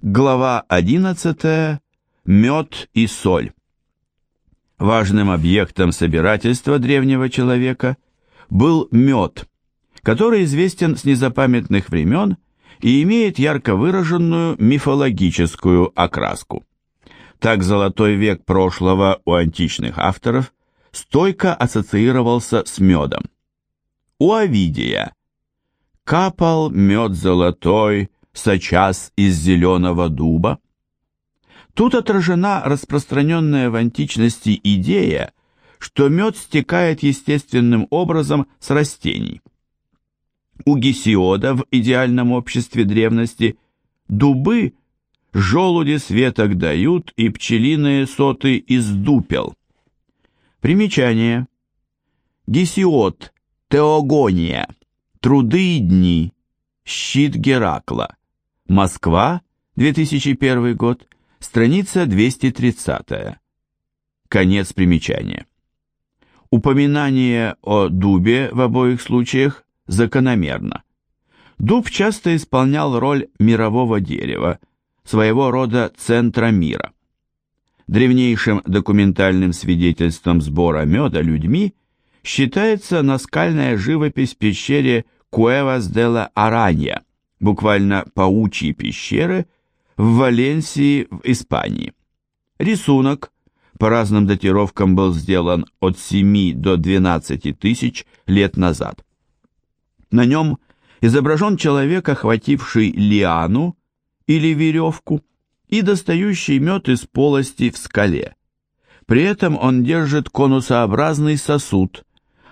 Глава 11. Мед и соль. Важным объектом собирательства древнего человека был мед, который известен с незапамятных времен и имеет ярко выраженную мифологическую окраску. Так золотой век прошлого у античных авторов стойко ассоциировался с медом. У Овидия «Капал мед золотой, сочас из зеленого дуба. Тут отражена распространенная в античности идея, что мед стекает естественным образом с растений. У Гесиода в идеальном обществе древности дубы желуди светок дают и пчелиные соты из дупел. Примечание. Гесиод, Теогония, Труды и дни, Щит Геракла. Москва, 2001 год, страница 230. Конец примечания. Упоминание о дубе в обоих случаях закономерно. Дуб часто исполнял роль мирового дерева, своего рода центра мира. Древнейшим документальным свидетельством сбора меда людьми считается наскальная живопись в пещере Куэвас де ла Аранья, буквально паучьи пещеры, в Валенсии в Испании. Рисунок по разным датировкам был сделан от 7 до 12 тысяч лет назад. На нем изображен человек, охвативший лиану или веревку и достающий мед из полости в скале. При этом он держит конусообразный сосуд,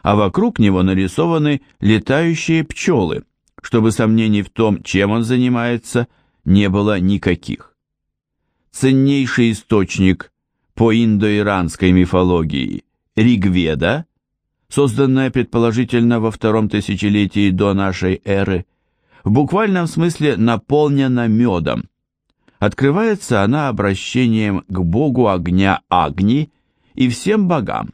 а вокруг него нарисованы летающие пчелы – чтобы сомнений в том, чем он занимается, не было никаких. Ценнейший источник по индоиранской мифологии Ригведа, созданная предположительно во втором тысячелетии до нашей эры, в буквальном смысле наполнена медом. Открывается она обращением к богу огня Агни и всем богам.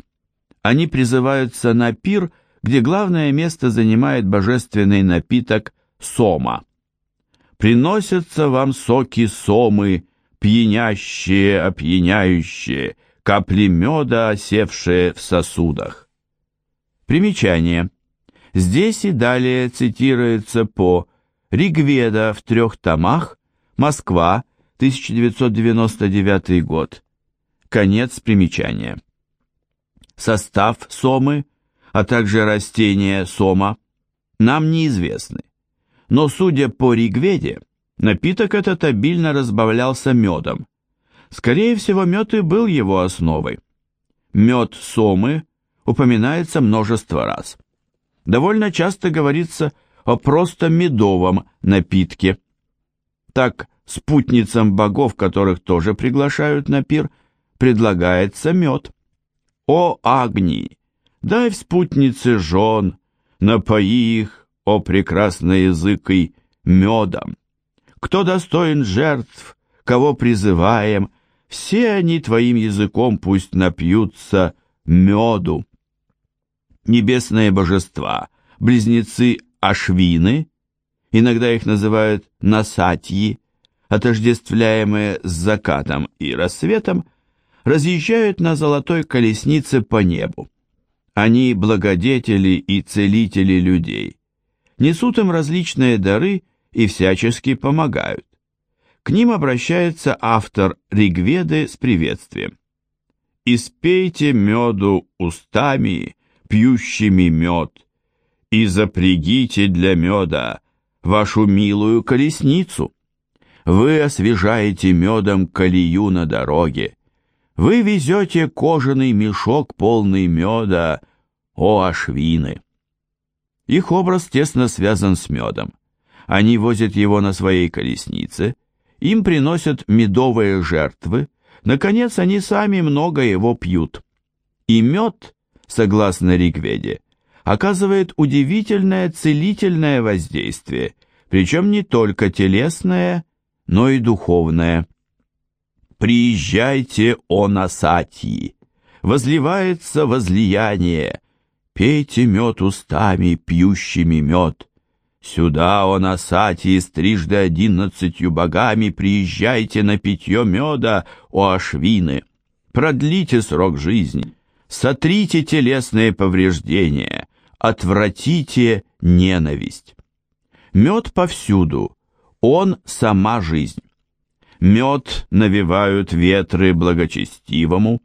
Они призываются на пир – где главное место занимает божественный напиток сома. «Приносятся вам соки сомы, пьянящие, опьяняющие, капли меда, осевшие в сосудах». Примечание. Здесь и далее цитируется по Ригведа в трех томах, Москва, 1999 год. Конец примечания. Состав сомы а также растения сома, нам неизвестны. Но, судя по Ригведе, напиток этот обильно разбавлялся медом. Скорее всего, мед и был его основой. Мед сомы упоминается множество раз. Довольно часто говорится о просто медовом напитке. Так, спутницам богов, которых тоже приглашают на пир, предлагается мед. О Агнии! Дай в спутнице жен, напои их, о прекрасный языкой, медом. Кто достоин жертв, кого призываем, все они твоим языком пусть напьются меду. Небесные божества, близнецы Ашвины, иногда их называют Насатьи, отождествляемые с закатом и рассветом, разъезжают на золотой колеснице по небу. Они благодетели и целители людей, несут им различные дары и всячески помогают. К ним обращается автор Ригведы с приветствием. «Испейте меду устами, пьющими мед, и запрягите для меда вашу милую колесницу. Вы освежаете медом колею на дороге, вы везете кожаный мешок, полный меда, о ашвины. Их образ тесно связан с медом. Они возят его на своей колеснице, им приносят медовые жертвы, наконец они сами много его пьют. И мед, согласно Ригведе, оказывает удивительное целительное воздействие, причем не только телесное, но и духовное. Приезжайте, о Насатьи, возливается возлияние, пейте мед устами, пьющими мед. Сюда, о Насати, с трижды одиннадцатью богами приезжайте на питье меда, о Ашвины. Продлите срок жизни, сотрите телесные повреждения, отвратите ненависть. Мед повсюду, он сама жизнь. Мед навевают ветры благочестивому,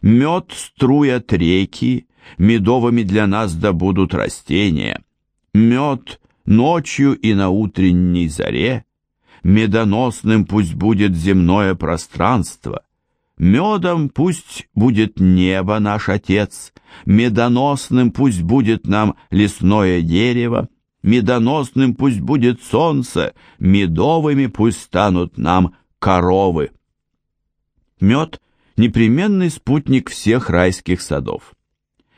мед струят реки, медовыми для нас добудут растения. Мед ночью и на утренней заре, медоносным пусть будет земное пространство. Медом пусть будет небо наш Отец, медоносным пусть будет нам лесное дерево, медоносным пусть будет солнце, медовыми пусть станут нам коровы. Мед – непременный спутник всех райских садов.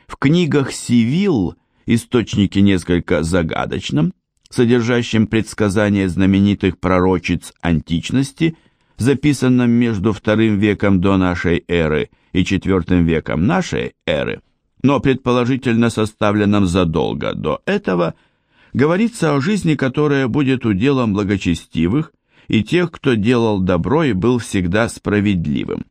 В книгах Сивил, источнике несколько загадочном, содержащем предсказания знаменитых пророчиц античности, записанном между вторым веком до нашей эры и четвертым веком нашей эры, но предположительно составленном задолго до этого, говорится о жизни, которая будет уделом благочестивых, и тех, кто делал добро и был всегда справедливым.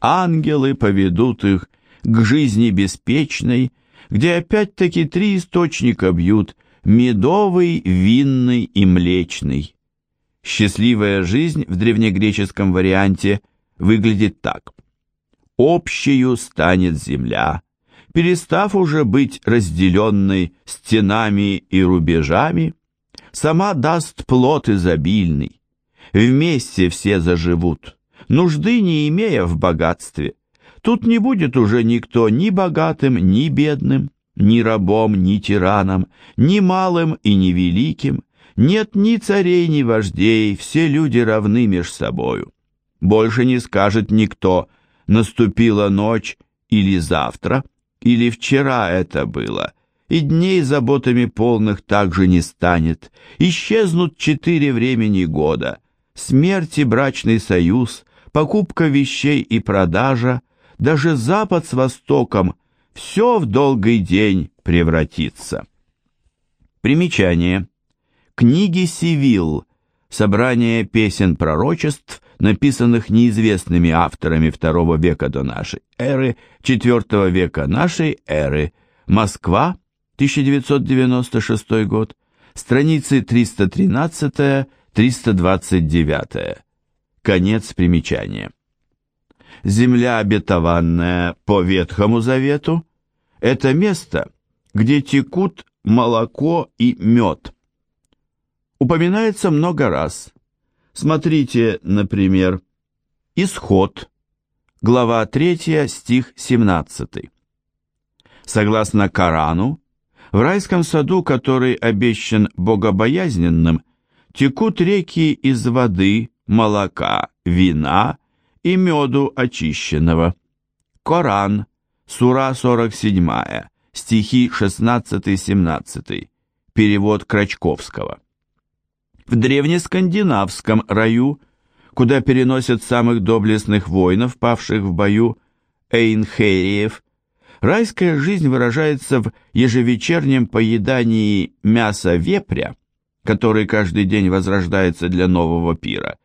Ангелы поведут их к жизни беспечной, где опять-таки три источника бьют – медовый, винный и млечный. Счастливая жизнь в древнегреческом варианте выглядит так. «Общею станет земля, перестав уже быть разделенной стенами и рубежами, сама даст плод изобильный, Вместе все заживут, нужды не имея в богатстве. Тут не будет уже никто ни богатым, ни бедным, ни рабом, ни тираном, ни малым и ни великим. Нет ни царей, ни вождей, все люди равны меж собою. Больше не скажет никто «наступила ночь» или «завтра», или «вчера это было», и дней заботами полных также не станет. Исчезнут четыре времени года, смерть и брачный союз, покупка вещей и продажа, даже Запад с Востоком, все в долгий день превратится. Примечание. Книги Сивил, собрание песен пророчеств, написанных неизвестными авторами II века до нашей эры, IV века нашей эры, Москва, 1996 год, страницы 313 329. Конец примечания. Земля обетованная по Ветхому Завету – это место, где текут молоко и мед. Упоминается много раз. Смотрите, например, Исход, глава 3, стих 17. Согласно Корану, в райском саду, который обещан богобоязненным – текут реки из воды, молока, вина и меду очищенного. Коран, сура 47, стихи 16-17, перевод Крачковского. В древнескандинавском раю, куда переносят самых доблестных воинов, павших в бою, Эйнхериев, райская жизнь выражается в ежевечернем поедании мяса вепря, который каждый день возрождается для нового пира,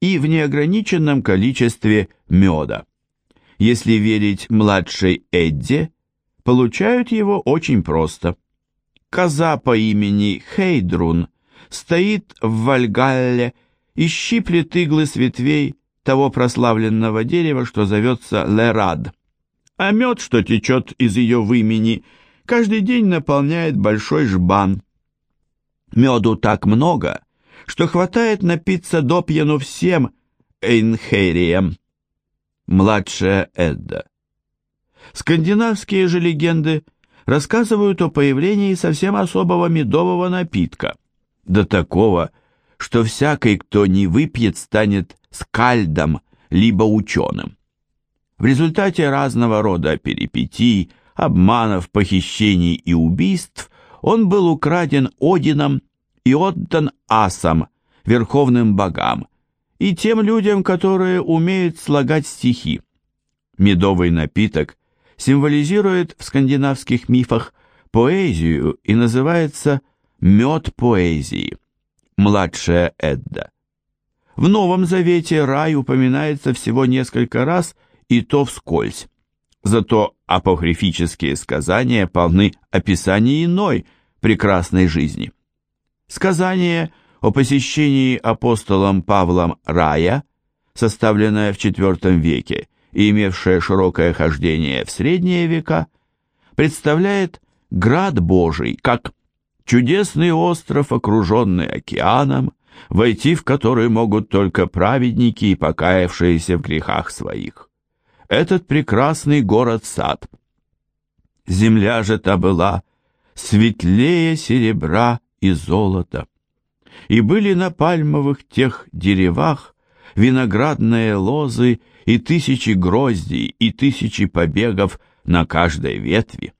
и в неограниченном количестве меда. Если верить младшей Эдде, получают его очень просто. Коза по имени Хейдрун стоит в Вальгалле и щиплет иглы с ветвей того прославленного дерева, что зовется Лерад. А мед, что течет из ее вымени, каждый день наполняет большой жбан – Меду так много, что хватает напиться допьяну всем Эйнхерием. Младшая Эдда. Скандинавские же легенды рассказывают о появлении совсем особого медового напитка, до такого, что всякий, кто не выпьет, станет скальдом, либо ученым. В результате разного рода перипетий, обманов, похищений и убийств он был украден Одином и отдан асам, верховным богам, и тем людям, которые умеют слагать стихи. Медовый напиток символизирует в скандинавских мифах поэзию и называется мед поэзии. Младшая Эдда. В Новом Завете рай упоминается всего несколько раз, и то вскользь. Зато апокрифические сказания полны описаний иной прекрасной жизни. Сказание о посещении апостолом Павлом рая, составленное в IV веке и имевшее широкое хождение в средние века, представляет град Божий как чудесный остров, окруженный океаном, войти в который могут только праведники и покаявшиеся в грехах своих. Этот прекрасный город-сад. Земля же та была светлее серебра и золота. И были на пальмовых тех деревах виноградные лозы и тысячи гроздей и тысячи побегов на каждой ветви.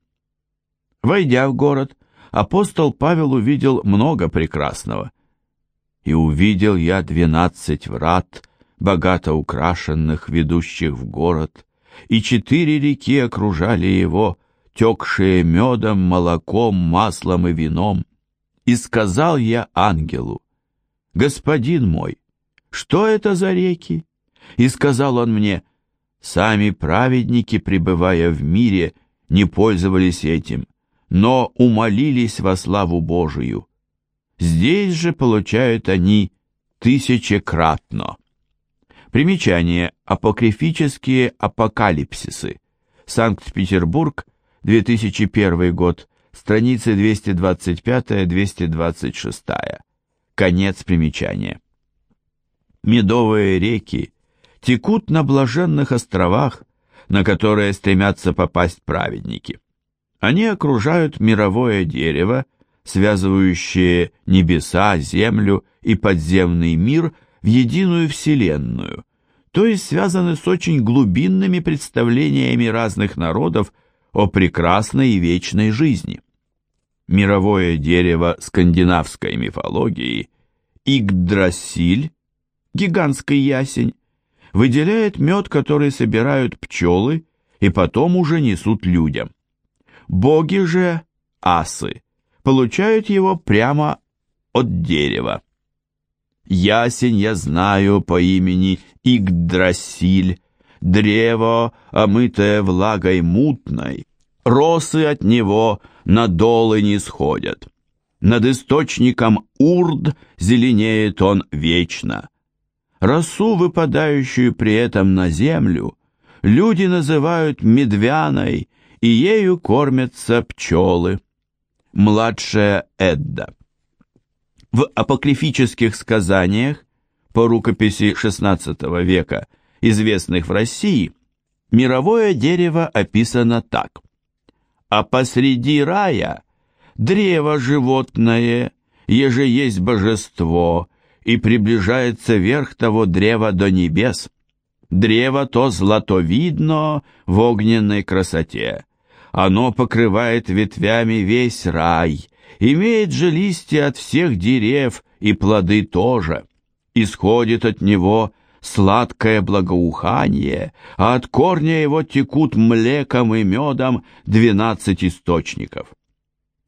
Войдя в город, апостол Павел увидел много прекрасного – и увидел я двенадцать врат, богато украшенных, ведущих в город, и четыре реки окружали его, текшие медом, молоком, маслом и вином. И сказал я ангелу, «Господин мой, что это за реки?» И сказал он мне, «Сами праведники, пребывая в мире, не пользовались этим, но умолились во славу Божию» Здесь же получают они тысячекратно. Примечание. Апокрифические апокалипсисы. Санкт-Петербург, 2001 год, страницы 225-226. Конец примечания. Медовые реки текут на блаженных островах, на которые стремятся попасть праведники. Они окружают мировое дерево, связывающие небеса, землю и подземный мир в единую вселенную, то есть связаны с очень глубинными представлениями разных народов о прекрасной и вечной жизни. Мировое дерево скандинавской мифологии Игдрасиль, гигантский ясень, выделяет мед, который собирают пчелы и потом уже несут людям. Боги же, асы, получают его прямо от дерева. Ясень я знаю по имени Игдрасиль, древо, омытое влагой мутной, росы от него на долы не сходят. Над источником Урд зеленеет он вечно. Росу, выпадающую при этом на землю, люди называют медвяной, и ею кормятся пчелы младшая Эдда. В апокрифических сказаниях по рукописи XVI века, известных в России, мировое дерево описано так. «А посреди рая древо животное, еже есть божество, и приближается верх того древа до небес. Древо то златовидно в огненной красоте, оно покрывает ветвями весь рай, имеет же листья от всех дерев и плоды тоже. Исходит от него сладкое благоухание, а от корня его текут млеком и медом двенадцать источников.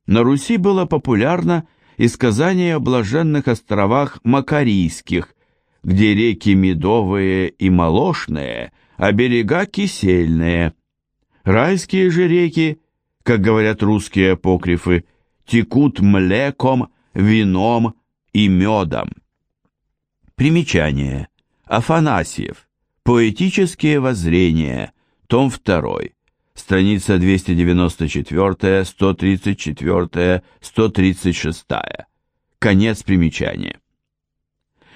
На Руси было популярно и сказание о блаженных островах Макарийских, где реки медовые и молочные, а берега кисельные – Райские же реки, как говорят русские апокрифы, текут млеком, вином и медом. Примечание. Афанасьев. Поэтические воззрения. Том 2. Страница 294, 134, 136. Конец примечания.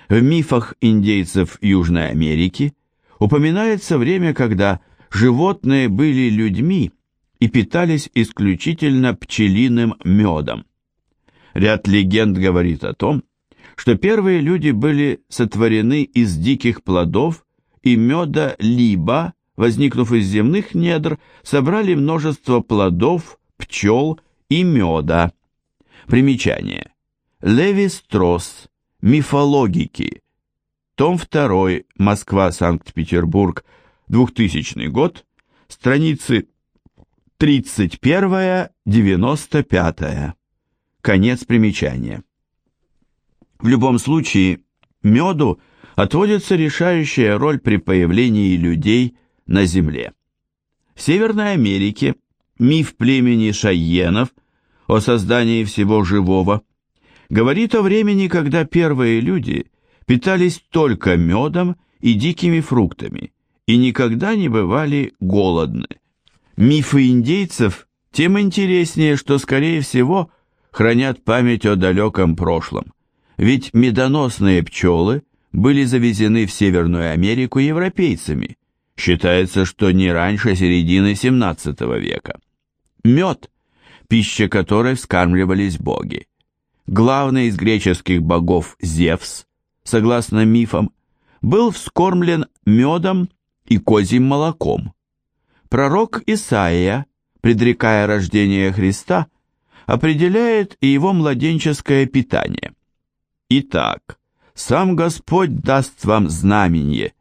В мифах индейцев Южной Америки упоминается время, когда животные были людьми и питались исключительно пчелиным медом. Ряд легенд говорит о том, что первые люди были сотворены из диких плодов и меда либо, возникнув из земных недр, собрали множество плодов, пчел и меда. Примечание. Леви Стросс. Мифологики. Том 2. Москва-Санкт-Петербург. 2000 год, страницы 31-95. Конец примечания. В любом случае, меду отводится решающая роль при появлении людей на Земле. В Северной Америке миф племени шайенов о создании всего живого говорит о времени, когда первые люди питались только медом и дикими фруктами и никогда не бывали голодны. Мифы индейцев тем интереснее, что, скорее всего, хранят память о далеком прошлом, ведь медоносные пчелы были завезены в Северную Америку европейцами, считается, что не раньше середины 17 века. Мед, пища которой вскармливались боги. Главный из греческих богов Зевс, согласно мифам, был вскормлен медом и козьим молоком. Пророк Исаия, предрекая рождение Христа, определяет и его младенческое питание. Итак, сам Господь даст вам знамение.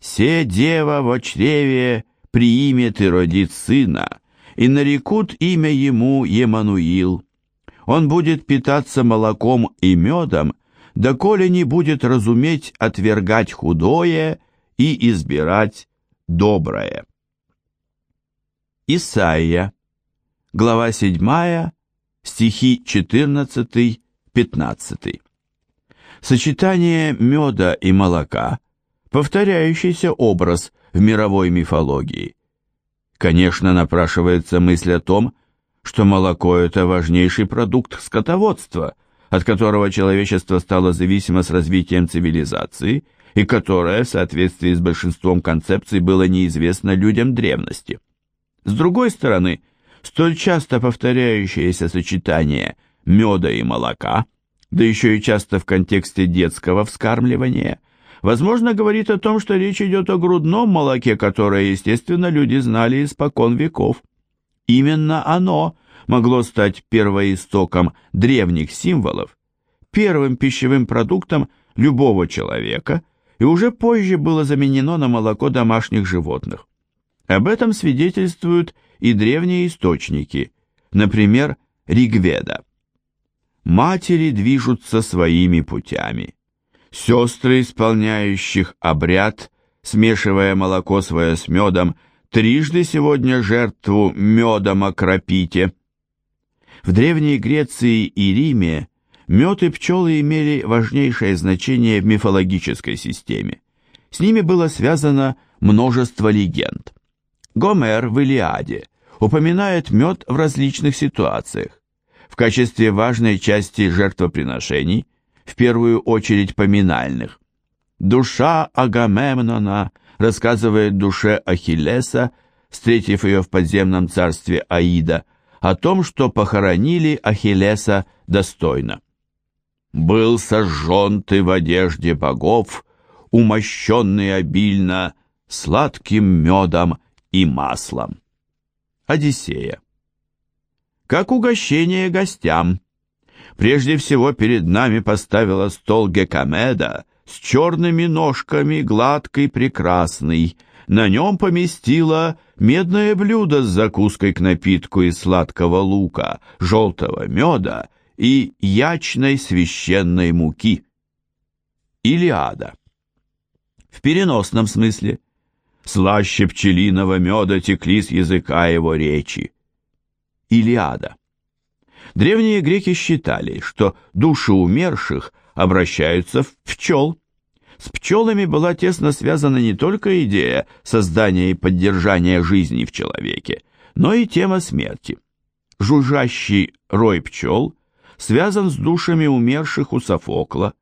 Се дева во чреве приимет и родит сына, и нарекут имя ему Емануил. Он будет питаться молоком и медом, доколе не будет разуметь отвергать худое и избирать доброе. Исаия, глава 7, стихи 14-15. Сочетание меда и молока – повторяющийся образ в мировой мифологии. Конечно, напрашивается мысль о том, что молоко – это важнейший продукт скотоводства, от которого человечество стало зависимо с развитием цивилизации и которое, в соответствии с большинством концепций, было неизвестно людям древности. С другой стороны, столь часто повторяющееся сочетание меда и молока, да еще и часто в контексте детского вскармливания, возможно, говорит о том, что речь идет о грудном молоке, которое, естественно, люди знали испокон веков. Именно оно могло стать первоистоком древних символов, первым пищевым продуктом любого человека и уже позже было заменено на молоко домашних животных. Об этом свидетельствуют и древние источники, например, Ригведа. Матери движутся своими путями. Сестры, исполняющих обряд, смешивая молоко свое с медом, трижды сегодня жертву медом окропите. В Древней Греции и Риме мед и пчелы имели важнейшее значение в мифологической системе. С ними было связано множество легенд. Гомер в Илиаде упоминает мед в различных ситуациях. В качестве важной части жертвоприношений, в первую очередь поминальных. Душа Агамемнона рассказывает душе Ахиллеса, встретив ее в подземном царстве Аида, о том, что похоронили Ахиллеса достойно. «Был сожжен ты в одежде богов, умощенный обильно сладким медом и маслом. Одиссея. Как угощение гостям. Прежде всего перед нами поставила стол Гекамеда с черными ножками, гладкий, прекрасный. На нем поместила медное блюдо с закуской к напитку из сладкого лука, желтого меда и ячной священной муки. Илиада. В переносном смысле – слаще пчелиного меда текли с языка его речи. Илиада. Древние греки считали, что души умерших обращаются в пчел. С пчелами была тесно связана не только идея создания и поддержания жизни в человеке, но и тема смерти. Жужжащий рой пчел связан с душами умерших у Софокла.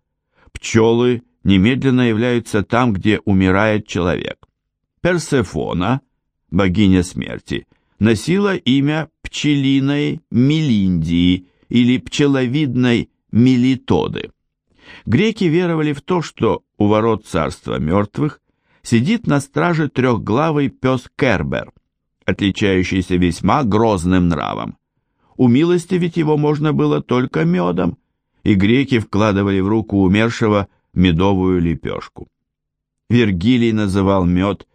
Пчелы немедленно являются там, где умирает человек. Персефона, богиня смерти, носила имя пчелиной Мелиндии или пчеловидной Мелитоды. Греки веровали в то, что у ворот царства мертвых сидит на страже трехглавый пес Кербер, отличающийся весьма грозным нравом. У милости ведь его можно было только медом, и греки вкладывали в руку умершего медовую лепешку. Вергилий называл мед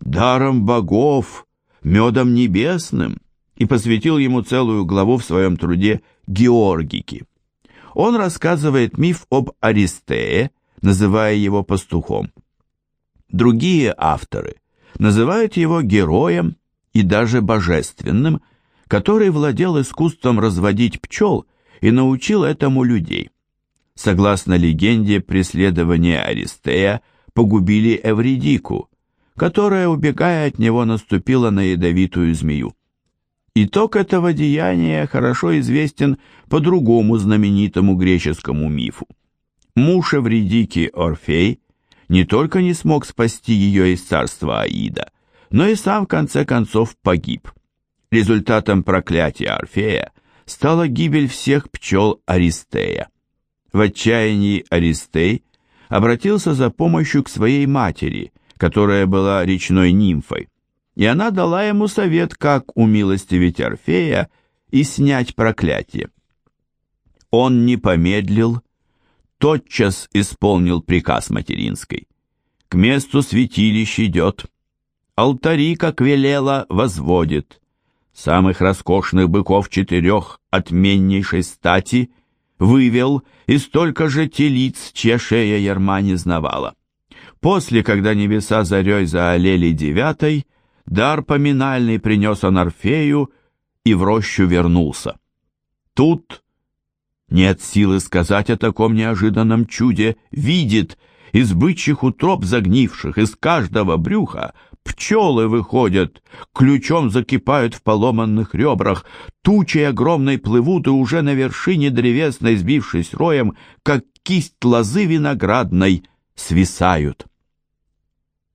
даром богов, медом небесным, и посвятил ему целую главу в своем труде «Георгики». Он рассказывает миф об Аристее, называя его пастухом. Другие авторы называют его героем и даже божественным, который владел искусством разводить пчел и научил этому людей. Согласно легенде, преследования Аристея погубили Эвридику, которая, убегая от него, наступила на ядовитую змею. Итог этого деяния хорошо известен по другому знаменитому греческому мифу. Муж Эвридики Орфей не только не смог спасти ее из царства Аида, но и сам в конце концов погиб. Результатом проклятия Орфея стала гибель всех пчел Аристея. В отчаянии Аристей обратился за помощью к своей матери, которая была речной нимфой, и она дала ему совет, как умилостивить Орфея и снять проклятие. Он не помедлил, тотчас исполнил приказ материнской. К месту святилищ идет, алтари, как велела, возводит, самых роскошных быков четырех отменнейшей стати вывел и столько же телиц, чья шея ярма не знавала. После, когда небеса зарей заолели девятой, дар поминальный принес он Орфею и в рощу вернулся. Тут нет силы сказать о таком неожиданном чуде, видит, из бычьих утроб загнивших, из каждого брюха Пчелы выходят, ключом закипают в поломанных ребрах, тучи огромной плывут и уже на вершине древесной, сбившись роем, как кисть лозы виноградной, свисают.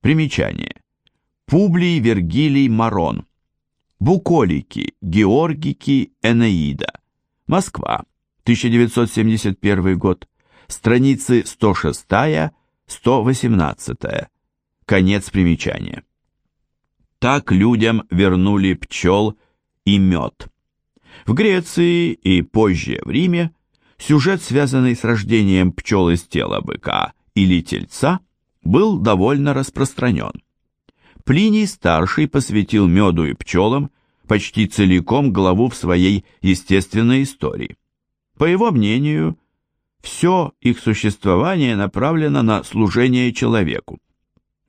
Примечание. Публий Вергилий Марон. Буколики, Георгики, Энеида. Москва, 1971 год. Страницы 106-118. Конец примечания. Так людям вернули пчел и мед. В Греции и позже в Риме сюжет, связанный с рождением пчел из тела быка или тельца, был довольно распространен. Плиний Старший посвятил меду и пчелам почти целиком главу в своей естественной истории. По его мнению, все их существование направлено на служение человеку.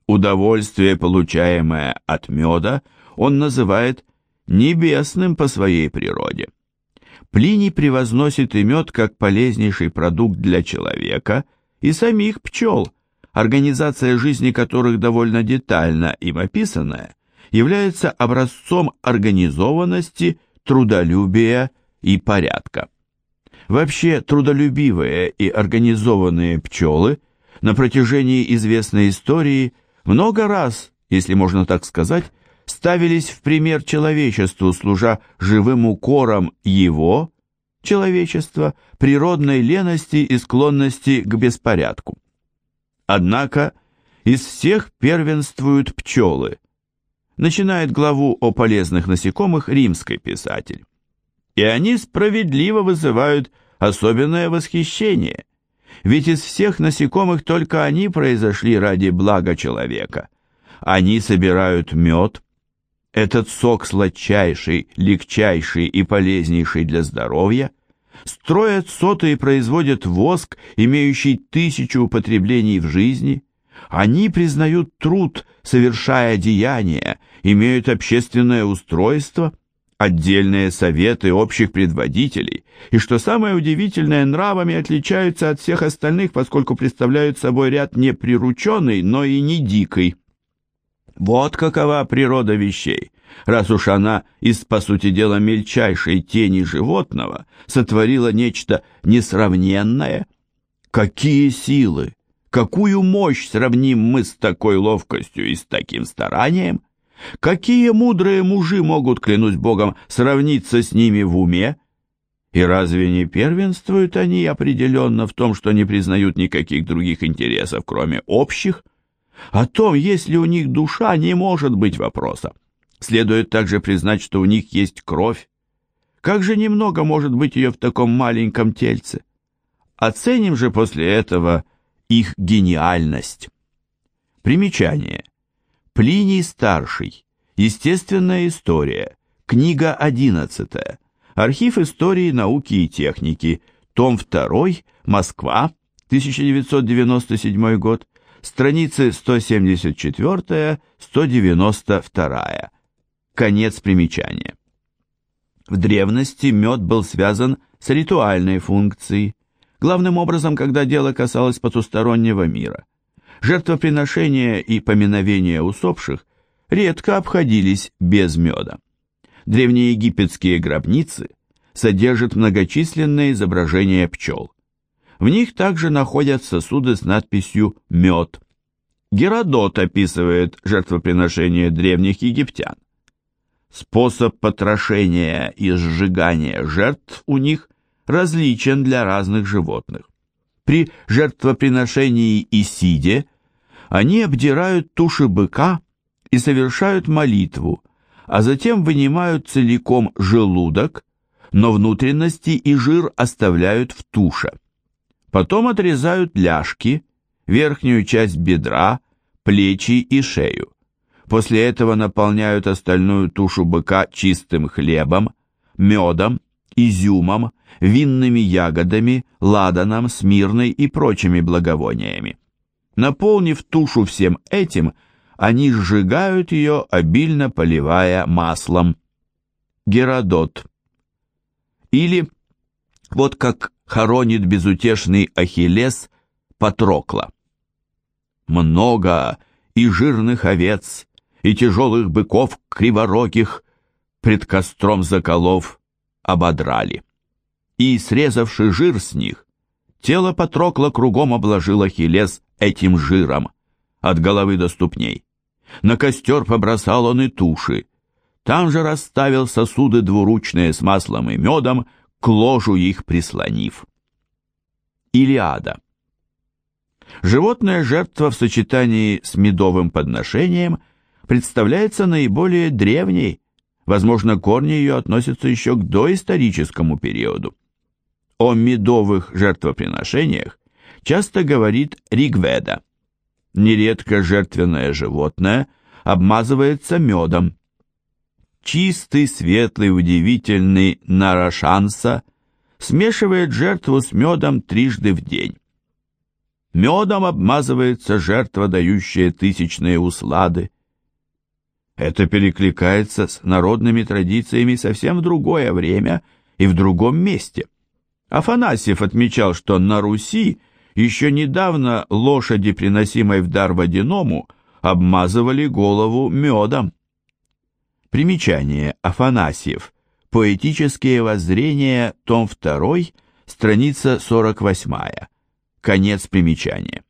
Удовольствие, получаемое от меда, он называет небесным по своей природе. Плиний превозносит и мед как полезнейший продукт для человека и самих пчел, организация жизни которых довольно детально им описанная, является образцом организованности, трудолюбия и порядка. Вообще трудолюбивые и организованные пчелы на протяжении известной истории – много раз, если можно так сказать, ставились в пример человечеству, служа живым укором его, человечества, природной лености и склонности к беспорядку. Однако из всех первенствуют пчелы. Начинает главу о полезных насекомых римский писатель. И они справедливо вызывают особенное восхищение – ведь из всех насекомых только они произошли ради блага человека. Они собирают мед, этот сок сладчайший, легчайший и полезнейший для здоровья, строят соты и производят воск, имеющий тысячу употреблений в жизни, они признают труд, совершая деяния, имеют общественное устройство – отдельные советы общих предводителей, и, что самое удивительное, нравами отличаются от всех остальных, поскольку представляют собой ряд не прирученный, но и не дикий. Вот какова природа вещей, раз уж она из, по сути дела, мельчайшей тени животного сотворила нечто несравненное. Какие силы, какую мощь сравним мы с такой ловкостью и с таким старанием? Какие мудрые мужи могут, клянусь Богом, сравниться с ними в уме? И разве не первенствуют они определенно в том, что не признают никаких других интересов, кроме общих? О том, есть ли у них душа, не может быть вопроса. Следует также признать, что у них есть кровь. Как же немного может быть ее в таком маленьком тельце? Оценим же после этого их гениальность. Примечание. Плиний Старший. Естественная история. Книга 11. Архив истории науки и техники. Том 2. Москва. 1997 год. Страницы 174-192. Конец примечания. В древности мед был связан с ритуальной функцией, главным образом, когда дело касалось потустороннего мира. Жертвоприношения и поминовения усопших редко обходились без меда. Древнеегипетские гробницы содержат многочисленные изображения пчел. В них также находят сосуды с надписью «мед». Геродот описывает жертвоприношение древних египтян. Способ потрошения и сжигания жертв у них различен для разных животных. При жертвоприношении Исиде они обдирают туши быка и совершают молитву, а затем вынимают целиком желудок, но внутренности и жир оставляют в туше. Потом отрезают ляжки, верхнюю часть бедра, плечи и шею. После этого наполняют остальную тушу быка чистым хлебом, медом, изюмом, винными ягодами, ладаном, смирной и прочими благовониями. Наполнив тушу всем этим, они сжигают ее, обильно поливая маслом. Геродот. Или вот как хоронит безутешный Ахиллес Патрокла. Много и жирных овец, и тяжелых быков криворогих, пред костром заколов, ободрали. И, срезавши жир с них, тело Патрокла кругом обложил Ахиллес этим жиром, от головы до ступней. На костер побросал он и туши. Там же расставил сосуды двуручные с маслом и медом, к ложу их прислонив. Илиада. Животная жертва в сочетании с медовым подношением представляется наиболее древней, возможно, корни ее относятся еще к доисторическому периоду. О медовых жертвоприношениях часто говорит Ригведа. Нередко жертвенное животное обмазывается медом. Чистый, светлый, удивительный Нарашанса смешивает жертву с медом трижды в день. Медом обмазывается жертва, дающая тысячные услады. Это перекликается с народными традициями совсем в другое время и в другом месте. Афанасьев отмечал, что на Руси – еще недавно лошади, приносимой в дар водяному, обмазывали голову медом. Примечание. Афанасьев. Поэтические воззрения. Том 2. Страница 48. Конец примечания.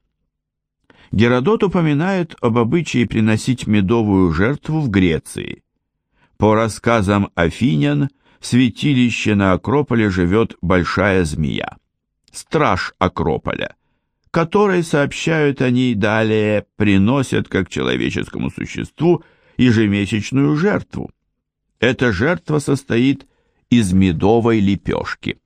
Геродот упоминает об обычае приносить медовую жертву в Греции. По рассказам афинян, в святилище на Акрополе живет большая змея страж Акрополя, которой, сообщают они далее, приносят как человеческому существу ежемесячную жертву. Эта жертва состоит из медовой лепешки.